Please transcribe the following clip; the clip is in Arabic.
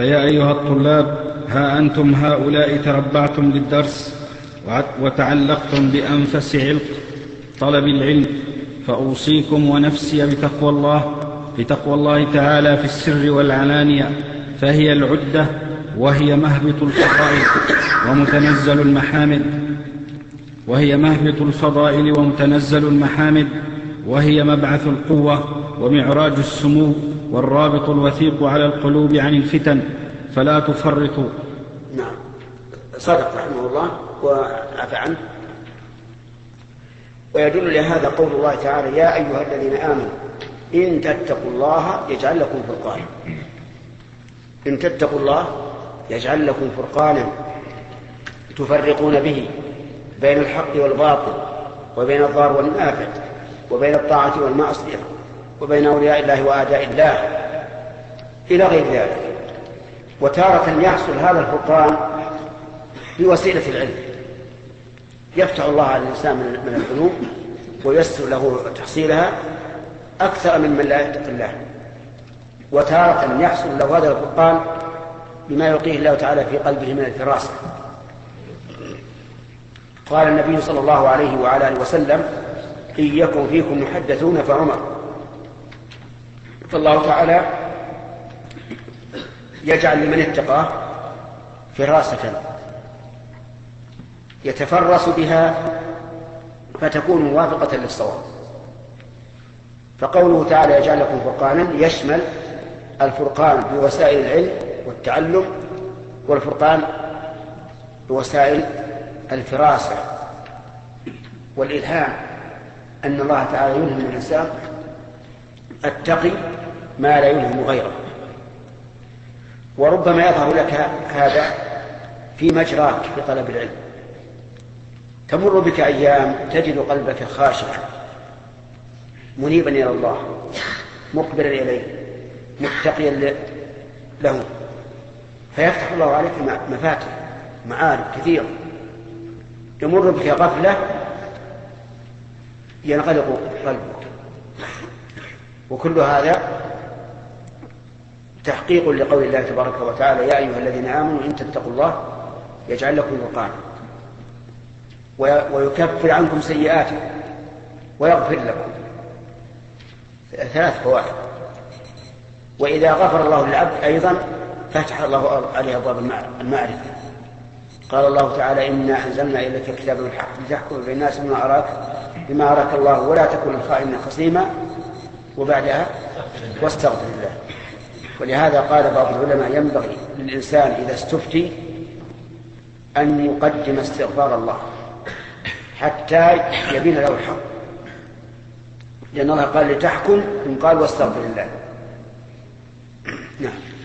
فيا أيها الطلاب ها أنتم هؤلاء تربعتم للدرس وتعلقتم بأنفس علق طلب العلم فأوصيكم ونفسي بتقوى الله بتقوى الله تعالى في السر والعلانية فهي العدة وهي مهبط الفضائل ومتنزل المحامد وهي مهبط الفضائل ومتنزل المحامد وهي مبعث القوة ومعراج السمو والرابط الوثيق على القلوب عن الفتن فلا تفرطوا. نعم. صدق رحمه الله وعفى عنه. ويدل لهذا قول الله تعالى يا أيها الذين آمنوا إن تتقوا الله يجعل لكم فرقانا. إن تتقوا الله يجعل لكم فرقانا تفرقون به بين الحق والباطل وبين الضار والنافع. وبين الطاعة والمعصية وبين أولياء الله وأعداء الله إلى غير ذلك. وتارة يحصل هذا الفرقان بوسيلة العلم. يفتح الله على الإنسان من العلوم ويسر له تحصيلها أكثر من من لا يتقي الله. وتارة يحصل له هذا الفرقان بما يلقيه الله تعالى في قلبه من الفراسة. قال النبي صلى الله عليه وعلى آله وسلم إن يكن فيكم محدثون فعمر. فالله تعالى يجعل لمن اتقاه فراسة يتفرس بها فتكون موافقة للصواب. فقوله تعالى يجعل لكم فرقانا يشمل الفرقان بوسائل العلم والتعلم والفرقان بوسائل الفراسة والإلهام. أن الله تعالى يلهم الإنسان التقي ما لا يلهم غيره. وربما يظهر لك هذا في مجراك في طلب العلم. تمر بك أيام تجد قلبك خاشعا منيبا إلى الله مقبلا إليه متقيا له. فيفتح الله عليك مفاتح معارف كثيرة. يمر بك غفلة ينغلق. قلبك وكل هذا تحقيق لقول الله تبارك وتعالى يا أيها الذين آمنوا إن تتقوا الله يجعل لكم فرقانا ويكفر عنكم سيئاتكم ويغفر لكم. ثلاث فوائد. وإذا غفر الله للعبد أيضا فتح الله عليه أبواب المعرفة. قال الله تعالى إنا أنزلنا إليك الكتاب بالحق لتحكم بين الناس بما أراك بما أراك الله ولا تكن الخائن خصيما. وبعدها واستغفر الله. ولهذا قال بعض العلماء ينبغي للإنسان إذا استفتي أن يقدم استغفار الله حتى يبين له الحق. لأن الله قال لتحكم ثم قال واستغفر الله. نعم.